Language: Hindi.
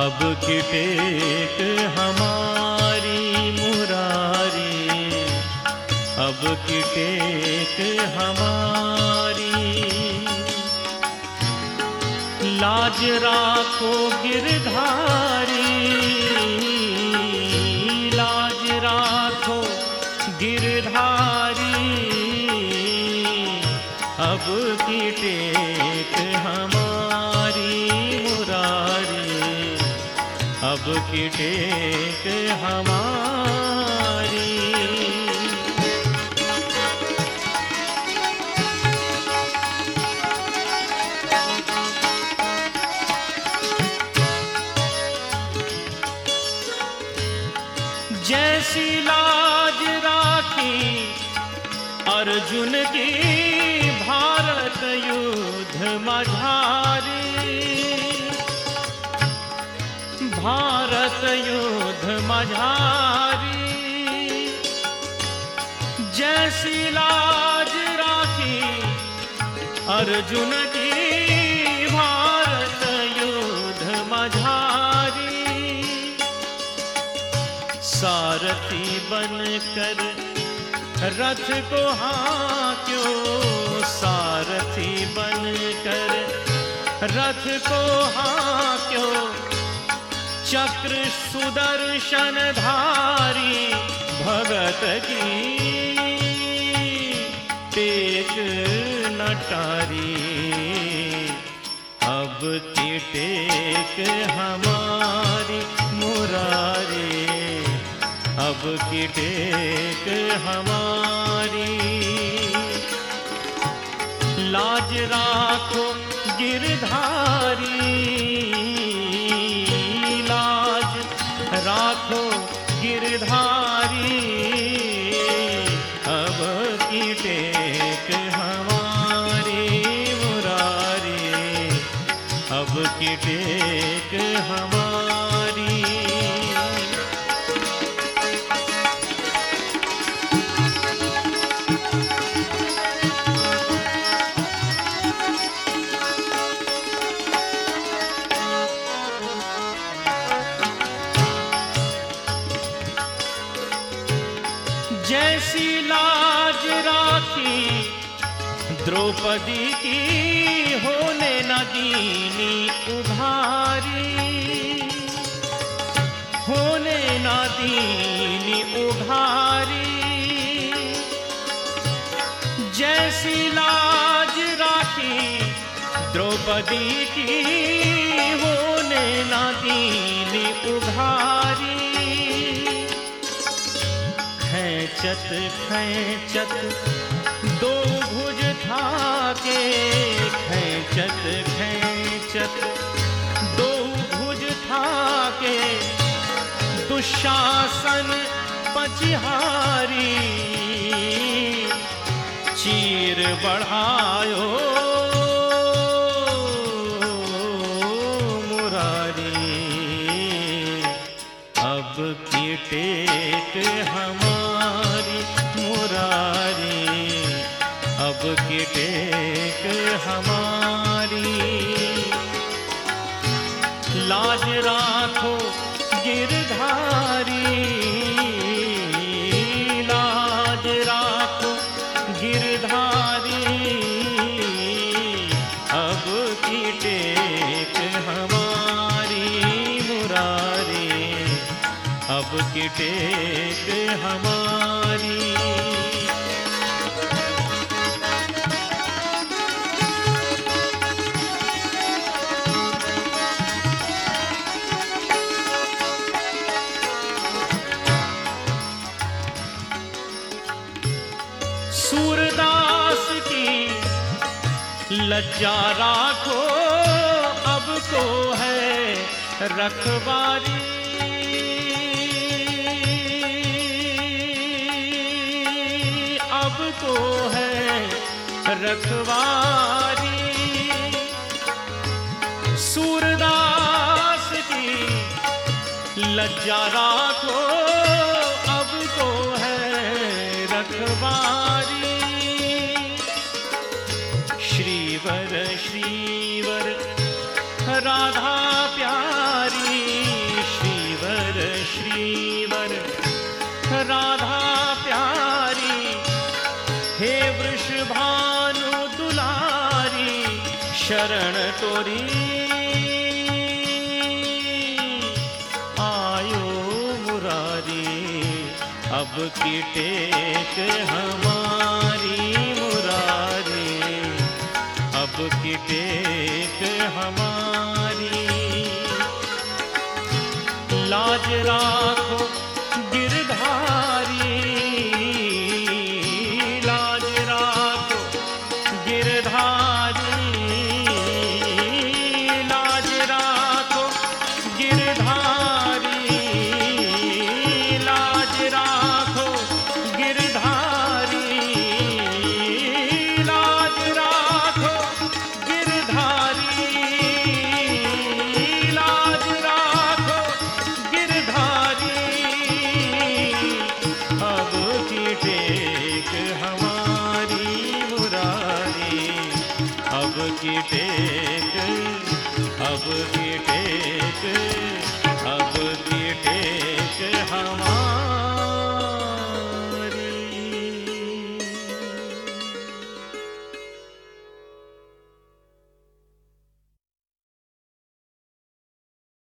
अब की हमारी मुरारी। अब की हमारी। लाज राखो गिरधारी। लाज राखो गिरधारी। अब की अब की टेक हमारी। जैसी लाज राखी अर्जुन की भारत युद्ध मझारी युद्ध मझारी। जैसी लाज राखी, अर्जुन की भारत युद्ध मझारी। सारथी बन कर रथ को हाँ क्यों सारथी बन कर रथ को हाँ क्यों चक्र सुदर्शन धारी भगत की। टेक नटारी। अब की टेक हमारी मुरारी। अब की टेक हमारी। लाज राखो जैसी लाज राखी, द्रौपदी की होने न दीनी उघारी होने न दीनी उघारी जैसी लाज राखी, द्रौपदी की होने न दीनी उघारी खैचत खैचत दो भुज था के खैचत खैचत दो भुज था के दुशासन पचिहारी। चीर बढ़ायो टेक हमारी। लाज राखो गिरधारी। लाज राखो गिरधारी। अब की टेक हमारी मुरारी। अब की टेक हमारी। की लज्जा राखो अब को है रखवारी। अब को है रखवारी। सूरदास की लज्जा राखो अब को है रखवारी। वर श्रीवर, राधा प्यारी श्रीवर श्रीवर, राधा प्यारी, हे वृषभानु दुलारी, शरण तोरी। आयो मुरारी, अब की टेक हमारी। की टेक हमारी। लाज राखो अब